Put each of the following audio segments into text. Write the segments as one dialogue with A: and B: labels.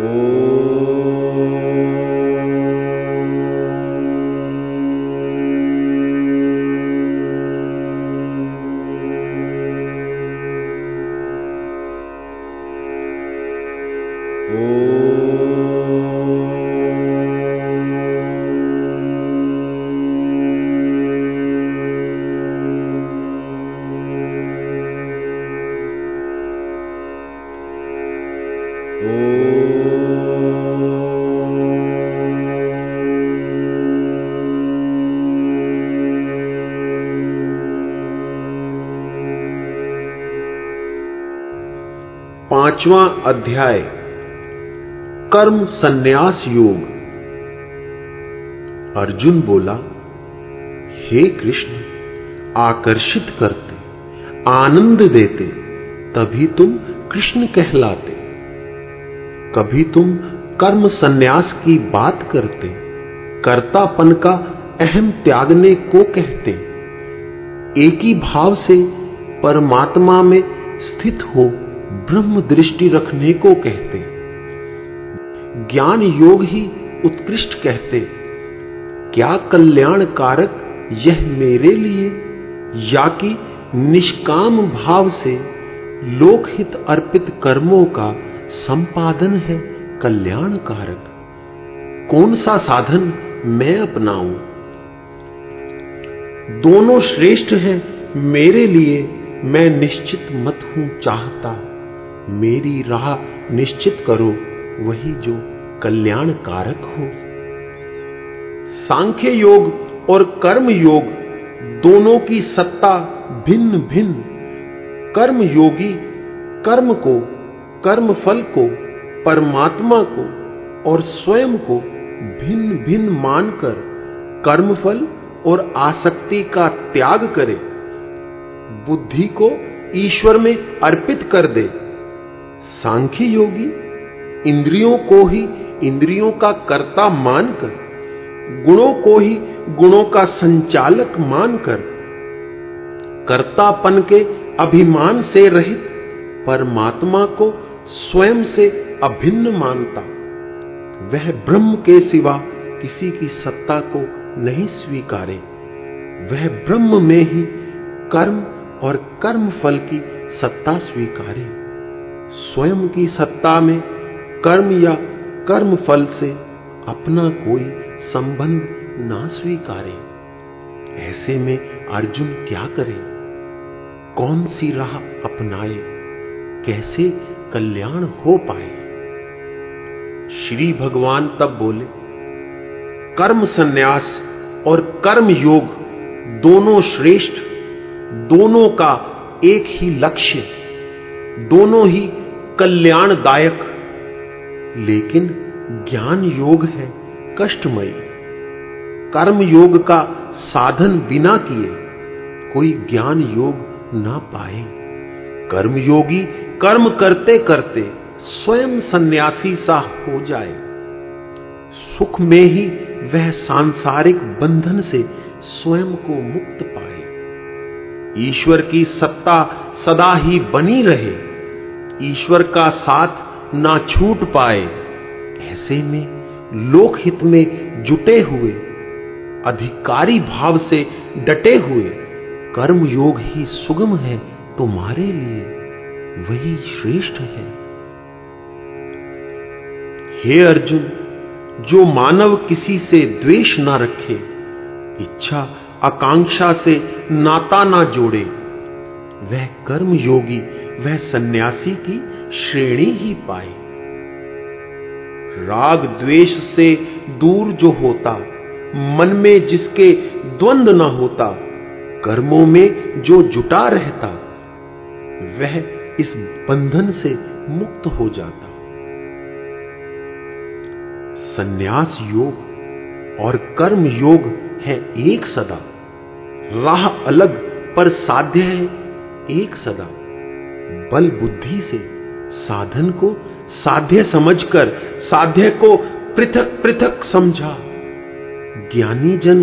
A: ॐ पांचवा अध्याय, कर्म संन्यास योग। अर्जुन बोला, हे कृष्ण, आकर्षित करते, आनंद देते, तभी तुम कृष्ण कहलाते। कभी तुम कर्म संन्यास की बात करते, कर्तापन का अहम त्यागने को कहते। एक ही भाव से परमात्मा में स्थित हो ब्रह्म दृष्टि रखने को कहते। ज्ञान योग ही उत्कृष्ट कहते। क्या कल्याण कारक यह मेरे लिए? या कि निष्काम भाव से लोकहित अर्पित कर्मों का संपादन है कल्याण कारक कौन सा साधन मैं अपनाऊं? दोनों श्रेष्ठ हैं, मेरे लिए मैं निश्चित मत हूँ चाहता। मेरी राह निश्चित करो, वही जो कल्याण कारक हो। सांख्य योग और कर्म योग दोनों की सत्ता भिन्न भिन्न कर्म योगी कर्म को कर्म फल को, परमात्मा को और स्वयं को भिन्न भिन्न मानकर कर्म फल और आसक्ति का त्याग करे। बुद्धि को ईश्वर में अर्पित कर दे। सांख्य योगी, इंद्रियों को ही इंद्रियों का कर्ता मानकर, गुणों को ही गुणों का संचालक मानकर, कर्तापन के अभिमान से रहित परमात्मा को स्वयं से अभिन्न मानता। वह ब्रह्म के सिवा किसी की सत्ता को नहीं स्वीकारे। वह ब्रह्म में ही कर्म और कर्म फल की सत्ता स्वीकारे। स्वयं की सत्ता में कर्म या कर्म फल से अपना कोई संबंध ना स्वीकारे। ऐसे में अर्जुन क्या करे? कौन सी राह अपनाए? कैसे कल्याण हो पाए? श्री भगवान तब बोले, कर्म संन्यास और कर्म योग दोनों श्रेष्ठ, दोनों का एक ही लक्ष्य, दोनों ही कल्याणदायक। लेकिन ज्ञान योग है, कष्टमयी। कर्म योग का साधन बिना किए कोई ज्ञान योग ना पाए। कर्म योगी कर्म करते करते स्वयं सन्यासी सा हो जाए। सुख में ही वह सांसारिक बंधन से स्वयं को मुक्त पाए। ईश्वर की सत्ता सदा ही बनी रहे। ईश्वर का साथ ना छूट पाए। ऐसे में लोकहित में जुटे हुए, अधिकारी भाव से डटे हुए कर्म योग ही सुगम है तुम्हारे लिए, वही श्रेष्ठ है। हे अर्जुन, जो मानव किसी से द्वेष ना रखे, इच्छा आकांक्षा से नाता ना जोड़े, वह कर्म योगी वह सन्यासी की श्रेणी ही पाए राग द्वेष से दूर जो होता, मन में जिसके द्वंद न होता, कर्मों में जो जुटा रहता, वह इस बंधन से मुक्त हो जाता। सन्यास योग और कर्म योग है एक सदा। राह अलग पर साध्य है एक सदा। बल बुद्धि से साधन को साध्य समझकर, साध्य को पृथक पृथक समझा। ज्ञानी जन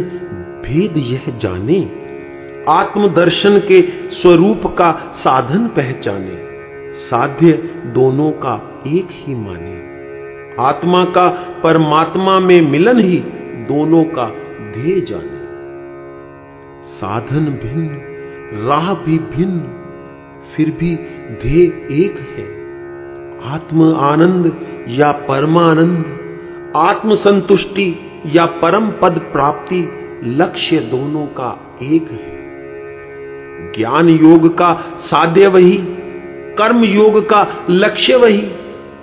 A: भेद यह जाने, आत्मदर्शन के स्वरूप का साधन पहचाने। साध्य दोनों का एक ही माने। आत्मा का परमात्मा में मिलन ही दोनों का ध्येय जाने। साधन भिन्न, राह भी भिन्न, फिर भी ध्येय एक है। आत्म आनंद या परमानंद, आत्म संतुष्टि या परम पद प्राप्ति लक्ष्य दोनों का एक है। ज्ञान योग का साध्य वही, कर्म योग का लक्ष्य वही,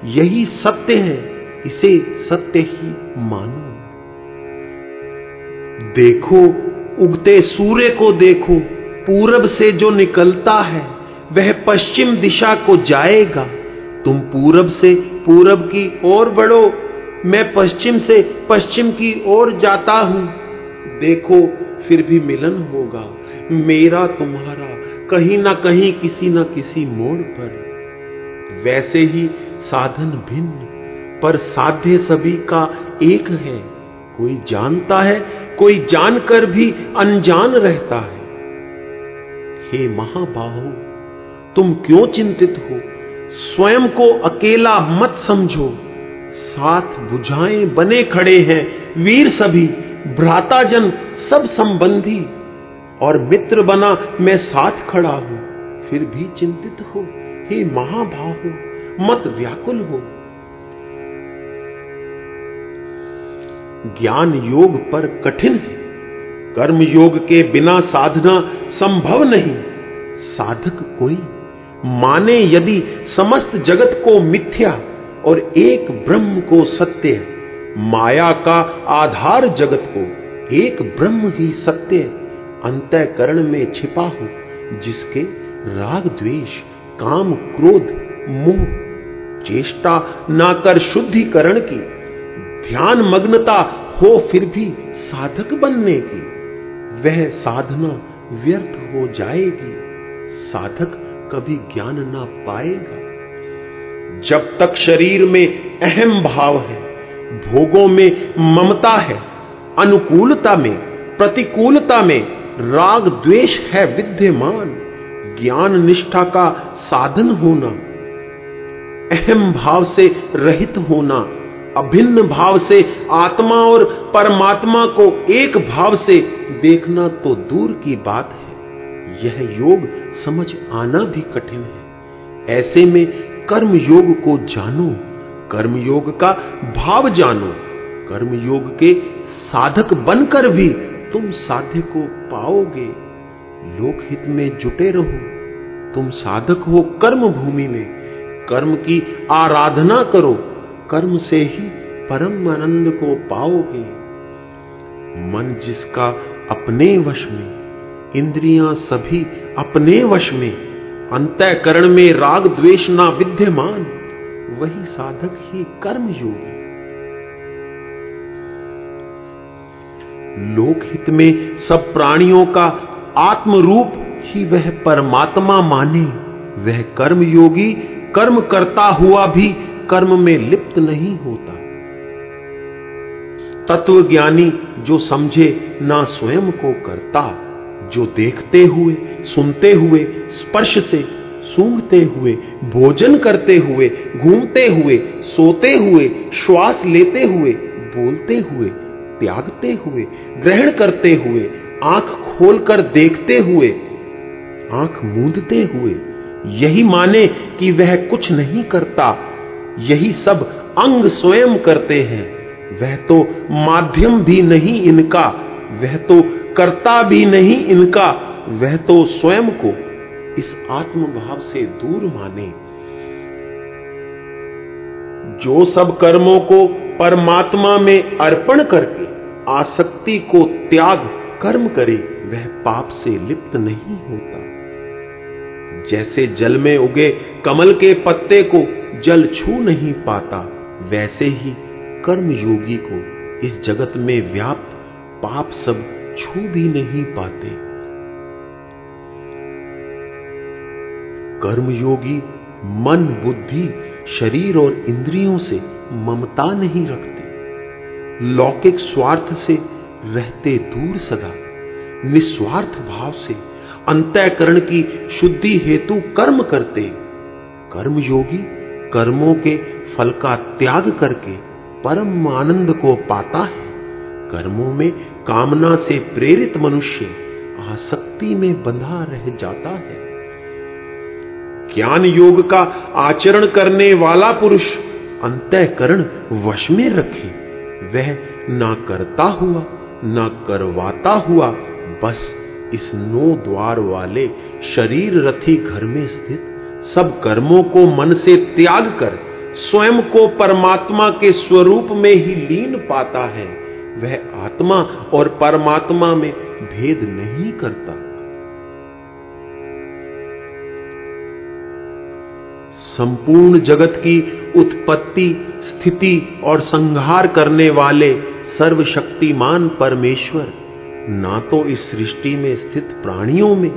A: यही सत्य है, इसे सत्य ही मानो। देखो, उगते सूर्य को देखो, पूरब से जो निकलता है वह पश्चिम दिशा को जाएगा। तुम पूरब से पूरब की ओर बढ़ो। मैं पश्चिम से पश्चिम की ओर जाता हूँ। देखो, फिर भी मिलन होगा। मेरा तुम्हारा कहीं ना कहीं किसी ना किसी मोड़ पर। वैसे ही साधन भिन्न, पर साध्य सभी का एक है। कोई जानता है, कोई जानकर भी अनजान रहता है। हे महाबाहु तुम क्यों चिंतित हो? स्वयं को अकेला मत समझो। साथ बुझाएँ बने खड़े हैं वीर सभी, भ्राताजन सब संबंधी। और मित्र बना मैं साथ खड़ा हूँ, फिर भी चिंतित हो, हे महाभाव हो मत व्याकुल हो। ज्ञान योग पर कठिन है। कर्म योग के बिना साधना संभव नहीं। साधक कोई माने यदि समस्त जगत को मिथ्या और एक ब्रह्म को सत्य, माया का आधार जगत को एक ब्रह्म ही सत्य अंतकरण में छिपा हो, जिसके राग द्वेष, काम क्रोध, मोह, चेष्टा ना कर शुद्धिकरण की, ध्यान मग्नता हो फिर भी साधक बनने की, वह साधना व्यर्थ हो जाएगी। साधक कभी ज्ञान ना पाएगा। जब तक शरीर में अहम भाव है, भोगों में ममता है, अनुकूलता में, प्रतिकूलता में राग द्वेष है विद्यमान, ज्ञान निष्ठा का साधन होना, अहम भाव से रहित होना, अभिन्न भाव से आत्मा और परमात्मा को एक भाव से देखना तो दूर की बात है। यह योग समझ आना भी कठिन है। ऐसे में कर्म योग को जानो कर्म योग का भाव जानो। कर्म योग के साधक बनकर भी तुम साध्य को पाओगे। लोकहित में जुटे रहो। तुम साधक हो कर्म भूमि में। कर्म की आराधना करो। कर्म से ही परम आनंद को पाओगे। मन जिसका अपने वश में इंद्रियाँ सभी अपने वश में, अंतःकरण में राग द्वेष ना विद्यमान, वही साधक ही कर्म योगी लोकहित में सब प्राणियों का आत्म रूप ही वह परमात्मा माने, वह कर्म योगी कर्म करता हुआ भी कर्म में लिप्त नहीं होता। तत्व ज्ञानी जो समझे ना स्वयं को करता जो देखते हुए, सुनते हुए, स्पर्श से, सूंघते हुए, भोजन करते हुए घूमते हुए, सोते हुए, श्वास लेते हुए, बोलते हुए, त्यागते हुए, ग्रहण करते हुए, आँख खोलकर देखते हुए, आँख मूंदते हुए, यही माने कि वह कुछ नहीं करता। यही सब अंग स्वयं करते हैं। वह तो माध्यम भी नहीं इनका। वह तो करता भी नहीं इनका, वह तो स्वयं को इस आत्मभाव से दूर माने। जो सब कर्मों को परमात्मा में अर्पण करके आसक्ति को त्याग कर्म करे, वह पाप से लिप्त नहीं होता। जैसे जल में उगे कमल के पत्ते को जल छू नहीं पाता, वैसे ही कर्म योगी को इस जगत में व्याप्त पाप सब छू भी नहीं पाते। कर्मयोगी मन बुद्धि शरीर और इंद्रियों से ममता नहीं रखते। लौकिक स्वार्थ से रहते दूर सदा, निस्वार्थ भाव से अंतःकरण की शुद्धि हेतु कर्म करते। कर्मयोगी कर्मों के फल का त्याग करके परम आनंद को पाता है। कर्मों में कामना से प्रेरित मनुष्य आसक्ति में बंधा रह जाता है। ज्ञान योग का आचरण करने वाला पुरुष अंतःकरण वश में रखे, वह ना करता हुआ, ना करवाता हुआ, बस इस नो द्वार वाले शरीर रथी घर में स्थित सब कर्मों को मन से त्याग कर, स्वयं को परमात्मा के स्वरूप में ही लीन पाता है। वह आत्मा और परमात्मा में भेद नहीं करता। संपूर्ण जगत की उत्पत्ति, स्थिति और संहार करने वाले सर्वशक्तिमान परमेश्वर, ना तो इस सृष्टि में स्थित प्राणियों में,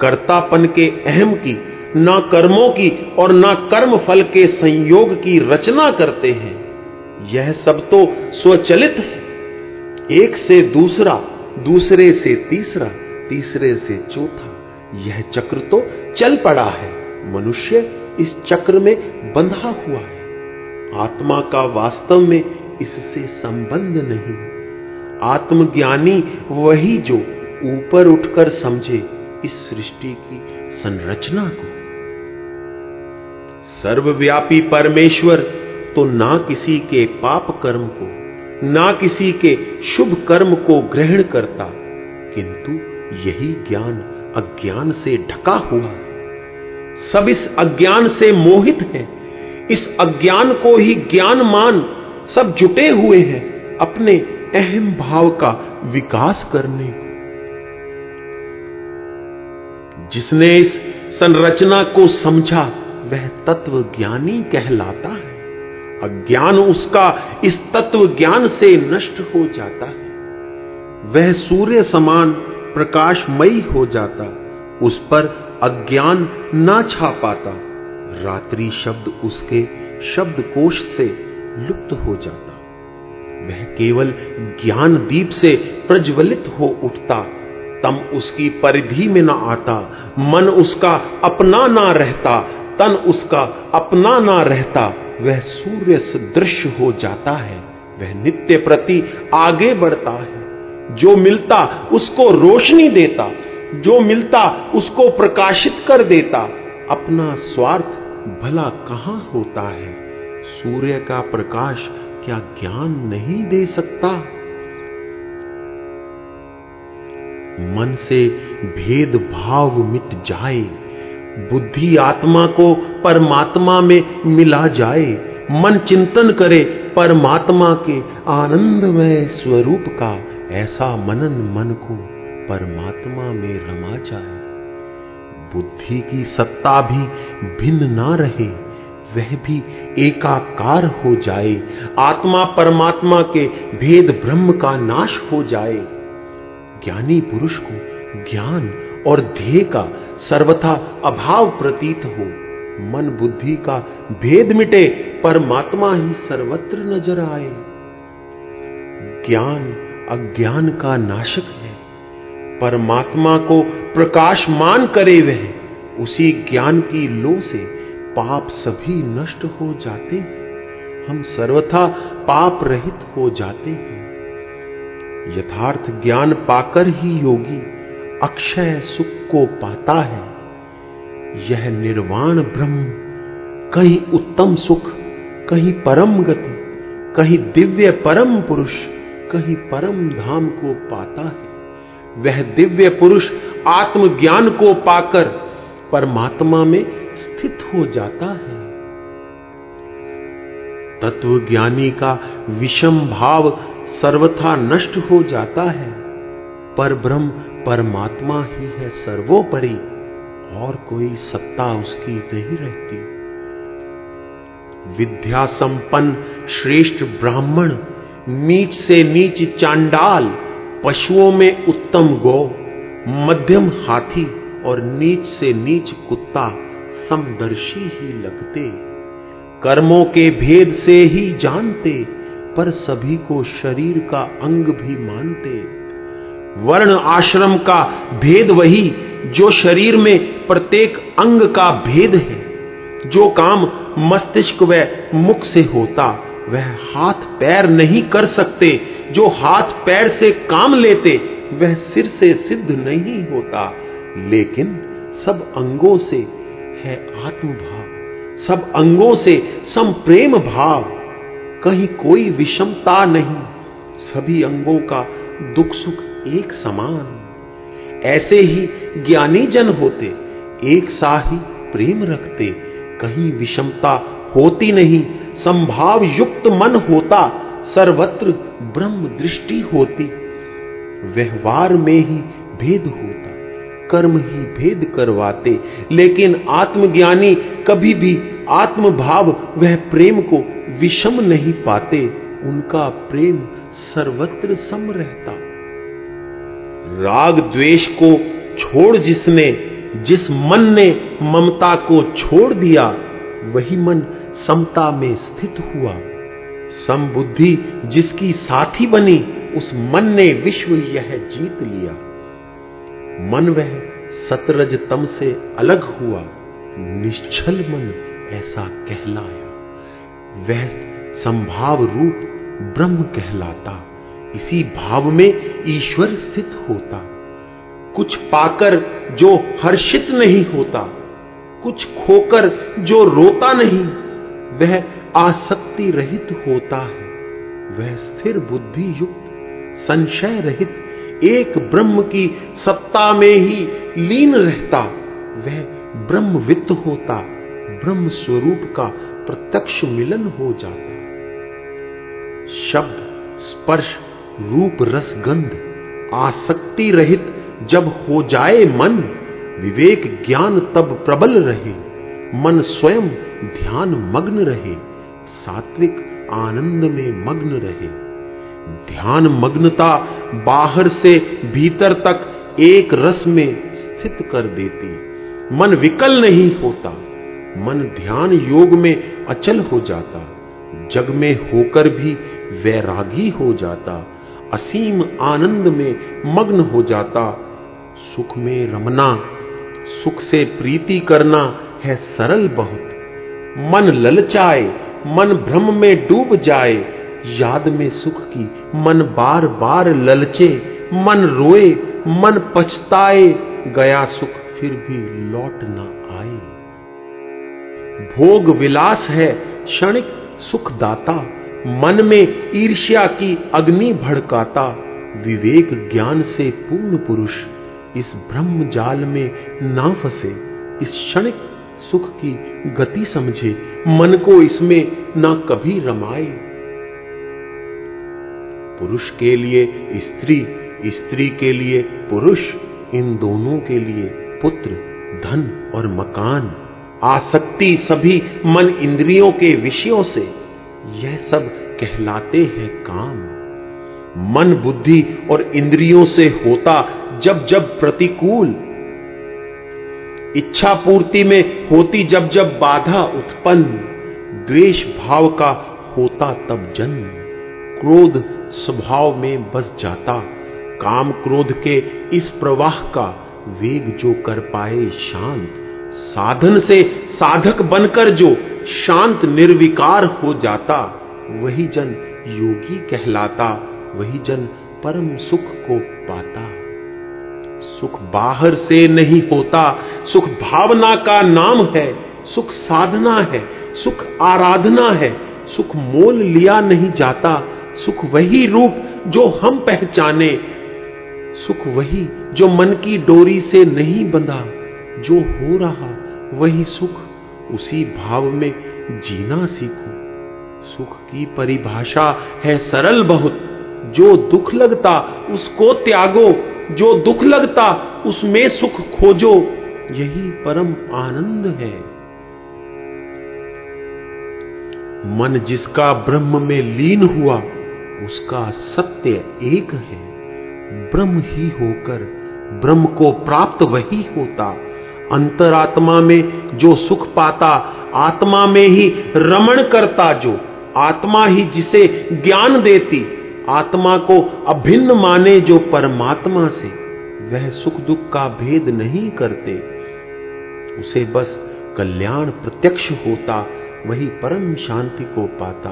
A: कर्तापन के अहम की, ना कर्मों की और ना कर्म फल के संयोग की रचना करते हैं। यह सब तो स्वचलित है। एक से दूसरा, दूसरे से तीसरा, तीसरे से चौथा। यह चक्र तो चल पड़ा है। मनुष्य इस चक्र में बंधा हुआ है। आत्मा का वास्तव में इससे संबंध नहीं। आत्मज्ञानी वही जो ऊपर उठकर समझे इस सृष्टि की संरचना को। सर्वव्यापी परमेश्वर तो ना किसी के पाप कर्म को ना किसी के शुभ कर्म को ग्रहण करता, किंतु यही ज्ञान अज्ञान से ढका हुआ। सब इस अज्ञान से मोहित हैं। इस अज्ञान को ही ज्ञान मान सब जुटे हुए हैं अपने अहम भाव का विकास करने को। जिसने इस संरचना को समझा, वह तत्व ज्ञानी कहलाता है। अज्ञान उसका इस तत्व ज्ञान से नष्ट हो जाता है। वह सूर्य समान प्रकाशमयी हो जाता, उस पर अज्ञान ना छा पाता। रात्रि शब्द उसके शब्दकोश से लुप्त हो जाता। वह केवल ज्ञान दीप से प्रज्वलित हो उठता, तम उसकी परिधि में ना आता, मन उसका अपना ना रहता, तन उसका अपना ना रहता वह सूर्य सदृश हो जाता है, वह नित्य प्रति आगे बढ़ता है। जो मिलता उसको रोशनी देता, जो मिलता उसको प्रकाशित कर देता। अपना स्वार्थ भला कहाँ होता है? सूर्य का प्रकाश क्या ज्ञान नहीं दे सकता? मन से भेदभाव मिट जाए बुद्धि आत्मा को परमात्मा में मिला जाए, मन चिंतन करे परमात्मा के आनंदमय स्वरूप का ऐसा मनन मन को परमात्मा में रमा जाए। बुद्धि की सत्ता भी भिन्न ना रहे, वह भी एकाकार हो जाए। आत्मा परमात्मा के भेद ब्रह्म का नाश हो जाए। ज्ञानी पुरुष को ज्ञान और ध्येय का सर्वथा अभाव प्रतीत हो। मन बुद्धि का भेद मिटे, परमात्मा ही सर्वत्र नज़र आए। ज्ञान अज्ञान का नाशक है। परमात्मा को प्रकाशमान करे वह। उसी ज्ञान की लो से पाप सभी नष्ट हो जाते हैं। हम सर्वथा पाप रहित हो जाते हैं। यथार्थ ज्ञान पाकर ही योगी अक्षय सुख को पाता है, यह निर्वाण ब्रह्म कहीं उत्तम सुख, कहीं परम गति, कहीं दिव्य परम पुरुष, कहीं परम धाम को पाता है। वह दिव्य पुरुष आत्मज्ञान को पाकर परमात्मा में स्थित हो जाता है। तत्व ज्ञानी का विषम भाव सर्वथा नष्ट हो जाता है, पर ब्रह्म परमात्मा ही है सर्वोपरि, और कोई सत्ता उसकी नहीं रहती। विद्या संपन्न श्रेष्ठ ब्राह्मण नीच से नीच चांडाल, पशुओं में उत्तम गौ, मध्यम हाथी और नीच से नीच कुत्ता समदर्शी ही लगते। कर्मों के भेद से ही जानते, पर सभी को शरीर का अंग भी मानते। वर्ण आश्रम का भेद वही, जो शरीर में प्रत्येक अंग का भेद है। जो काम मस्तिष्क व मुख से होता, वह हाथ पैर नहीं कर सकते। जो हाथ पैर से काम लेते, वह सिर से सिद्ध नहीं होता। लेकिन सब अंगों से है आत्मभाव, सब अंगों से सम प्रेम भाव। कहीं कोई विषमता नहीं, सभी अंगों का दुख सुख एक समान। ऐसे ही ज्ञानी जन होते, एक सा ही प्रेम रखते। कहीं विषमता होती नहीं संभाव युक्त मन होता, सर्वत्र ब्रह्म दृष्टि होती। व्यवहार में ही भेद होता, कर्म ही भेद करवाते। लेकिन आत्मज्ञानी कभी भी आत्मभाव, वह प्रेम को विषम नहीं पाते। उनका प्रेम सर्वत्र सम रहता। राग द्वेष को छोड़ जिसने, जिस मन ने ममता को छोड़ दिया, वही मन समता में स्थित हुआ। समबुद्धि जिसकी साथी बनी, उस मन ने विश्व यह जीत लिया। मन वह सतरज तम से अलग हुआ, निश्चल मन ऐसा कहलाया। वह संभाव रूप ब्रह्म कहलाता। इसी भाव में ईश्वर स्थित होता। कुछ पाकर जो हर्षित नहीं होता, कुछ खोकर जो रोता नहीं, वह आसक्ति रहित होता है। वह स्थिर बुद्धि युक्त, संशय रहित, एक ब्रह्म की सत्ता में ही लीन रहता। वह ब्रह्मवित्त होता ब्रह्म स्वरूप का प्रत्यक्ष मिलन हो जाता। शब्द, स्पर्श रूप रस गंध, आसक्ति रहित जब हो जाए मन, विवेक ज्ञान तब प्रबल रहे। मन स्वयं ध्यान मग्न रहे, सात्विक आनंद में मग्न रहे। ध्यान मग्नता बाहर से भीतर तक एक रस में स्थित कर देती। मन विकल नहीं होता, मन ध्यान योग में अचल हो जाता। जग में होकर भी वैरागी हो जाता। असीम आनंद में मग्न हो जाता। सुख में रमना, सुख से प्रीति करना है सरल बहुत। मन ललचाए, मन भ्रम में डूब जाए। याद में सुख की मन बार बार ललचे। मन रोए, मन पछताए। गया सुख फिर भी लौट ना आए। भोग विलास है क्षणिक सुखदाता। मन में ईर्ष्या की अग्नि भड़काता, विवेक ज्ञान से पूर्ण पुरुष इस ब्रह्म जाल में ना फंसे, इस क्षणिक सुख की गति समझे, मन को इसमें ना कभी रमाए। पुरुष के लिए स्त्री स्त्री के लिए पुरुष, इन दोनों के लिए पुत्र, धन और मकान, आसक्ति सभी मन इंद्रियों के विषयों से यह सब कहलाते हैं काम। मन बुद्धि और इंद्रियों से होता जब जब प्रतिकूल। इच्छा पूर्ति में होती जब जब बाधा उत्पन्न। द्वेष भाव का होता तब जन्म। क्रोध स्वभाव में बस जाता। काम क्रोध के इस प्रवाह का वेग जो कर पाए शांत। साधन से साधक बनकर जो शांत निर्विकार हो जाता, वही जन योगी कहलाता, वही जन परम सुख को पाता। सुख बाहर से नहीं होता, सुख भावना का नाम है, सुख साधना है, सुख आराधना है, सुख मोल लिया नहीं जाता, सुख वही रूप जो हम पहचाने, सुख वही जो मन की डोरी से नहीं बंधा। जो हो रहा, वही सुख, उसी भाव में जीना सीखो। सुख की परिभाषा है सरल बहुत। जो दुख लगता, उसको त्यागो। जो दुख लगता, उसमें सुख खोजो। यही परम आनंद है। मन जिसका ब्रह्म में लीन हुआ, उसका सत्य एक है। ब्रह्म ही होकर ब्रह्म को प्राप्त वही होता। अंतरात्मा में जो सुख पाता, आत्मा में ही रमण करता जो, आत्मा ही जिसे ज्ञान देती, आत्मा को अभिन्न माने जो परमात्मा से, वह सुख दुख का भेद नहीं करते। उसे बस कल्याण प्रत्यक्ष होता, वही परम शांति को पाता,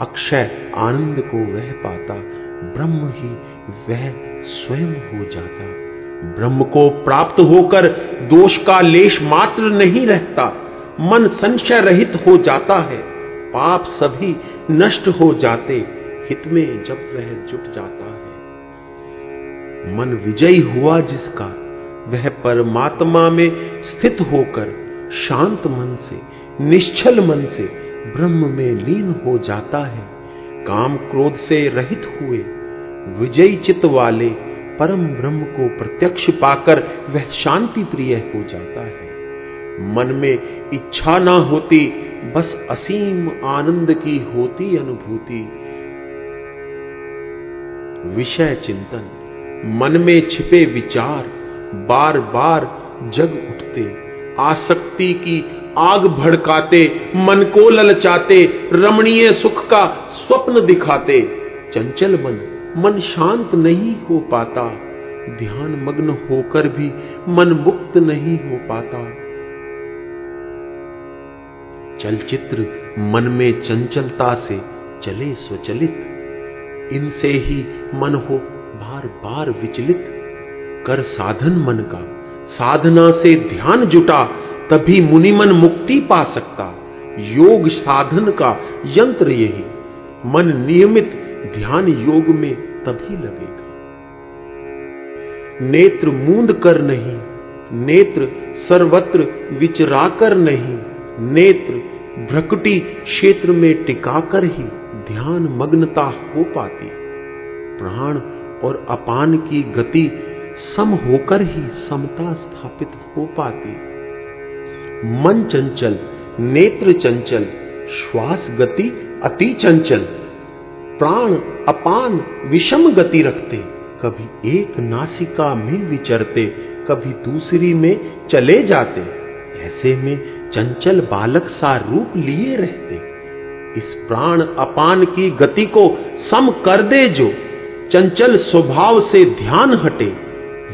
A: अक्षय आनंद को वह पाता, ब्रह्म ही वह स्वयं हो जाता। ब्रह्म को प्राप्त होकर दोष का लेश मात्र नहीं रहता, मन संशय रहित हो जाता है, पाप सभी नष्ट हो जाते, हित में जब वह जुट जाता है। मन विजयी हुआ जिसका, वह परमात्मा में स्थित होकर शांत मन से, निश्चल मन से ब्रह्म में लीन हो जाता है, काम क्रोध से रहित हुए, विजयी चित्त वाले परम ब्रह्म को प्रत्यक्ष पाकर वह शांति प्रिय हो जाता है। मन में इच्छा ना होती, बस असीम आनंद की होती अनुभूति। विषय चिंतन, मन में छिपे विचार बार बार जग उठते, आसक्ति की आग भड़काते, मन को ललचाते, रमणीय सुख का स्वप्न दिखाते। चंचल मन मन शांत नहीं हो पाता, ध्यान मग्न होकर भी मन मुक्त नहीं हो पाता। चलचित्र मन में चंचलता से चले स्वचलित, इनसे ही मन हो बार बार विचलित। कर साधन मन का, साधना से ध्यान जुटा, तभी मुनिमन मुक्ति पा सकता। योग साधन का यंत्र यही, मन नियमित ध्यान योग में तभी लगेगा। नेत्र मूंद कर नहीं, नेत्र सर्वत्र विचरा कर नहीं, नेत्र भ्रकटी क्षेत्र में टिकाकर ही ध्यान मग्नता हो पाती। प्राण और अपान की गति सम होकर ही समता स्थापित हो पाती। मन चंचल, नेत्र चंचल, श्वास गति अति चंचल प्राण अपान विषम गति रखते, कभी एक नासिका में विचरते, कभी दूसरी में चले जाते। ऐसे में चंचल बालक सा रूप लिए रहते। इस प्राण अपान की गति को सम कर दे जो चंचल स्वभाव से ध्यान हटे,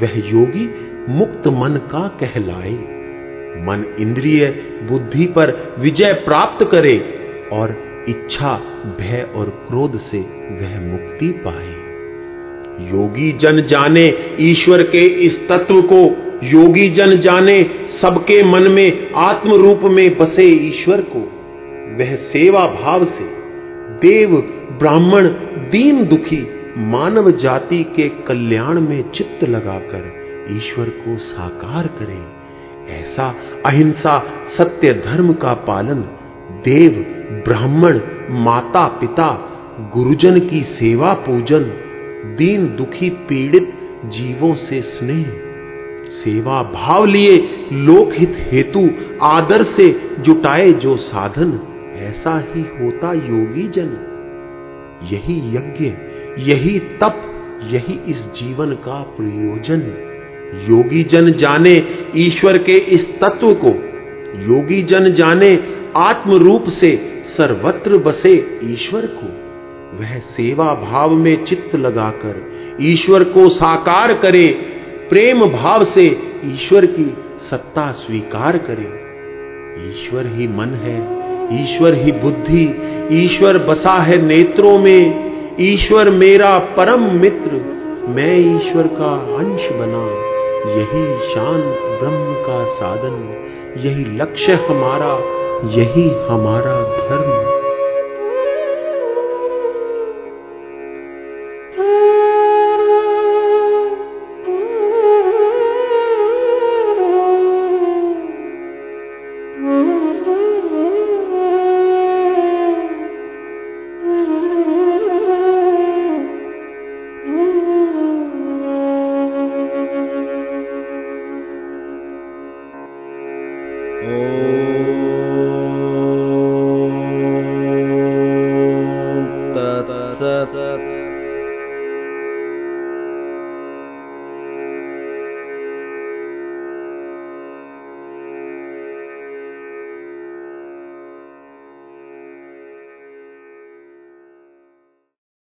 A: वह योगी मुक्त मन का कहलाए। मन इंद्रिय बुद्धि पर विजय प्राप्त करे और इच्छा, भय और क्रोध से वह मुक्ति पाए। योगी जन जाने ईश्वर के इस तत्व को। योगी जन जाने सबके मन में आत्म रूप में बसे ईश्वर को। वह सेवा भाव से देव, ब्राह्मण, दीन दुखी, मानव जाति के कल्याण में चित्त लगाकर ईश्वर को साकार करें। ऐसा अहिंसा सत्य धर्म का पालन देव ब्राह्मण, माता, पिता, गुरुजन की सेवा पूजन, दीन दुखी पीड़ित जीवों से स्नेह, सेवा भाव लिए लोकहित हेतु आदर से जुटाए जो साधन, ऐसा ही होता योगी जन। यही यज्ञ, यही तप, यही इस जीवन का प्रयोजन। योगी जन जाने ईश्वर के इस तत्व को, योगी जन जाने आत्म रूप से सर्वत्र बसे ईश्वर को, वह सेवा भाव में चित्त लगाकर ईश्वर को साकार करे, प्रेम भाव से ईश्वर की सत्ता स्वीकार करे। ईश्वर ही मन है, ईश्वर ही बुद्धि, ईश्वर बसा है नेत्रों में, ईश्वर मेरा परम मित्र, मैं ईश्वर का अंश बना, यही शांत ब्रह्म का साधन, यही लक्ष्य हमारा यही हमारा धर्म।